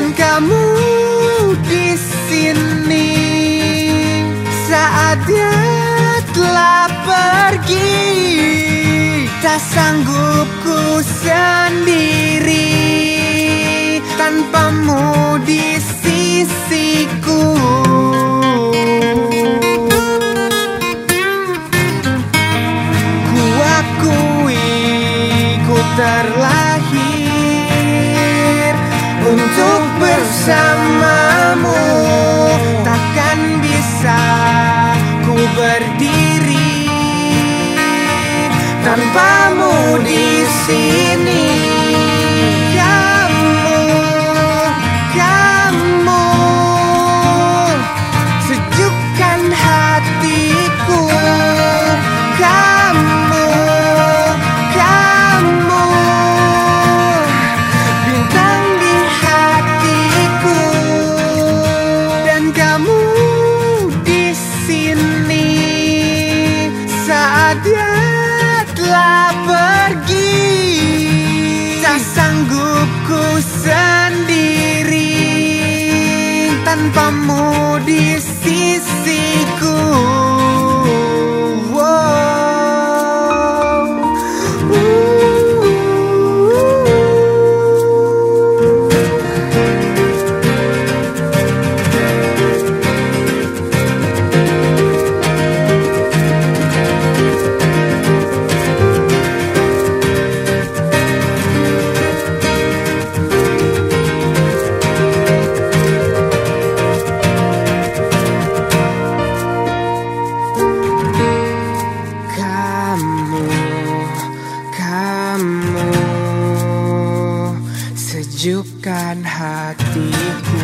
dan kamu di sini saat dia telah pergi tak sanggup ku sendiri tanpamu. Untuk bersamamu takkan bisa ku berdiri tanpamu di sini dia telah pergi. Tak sanggup ku sendiri. Tanpamu di sisiku Sejukkan hatiku.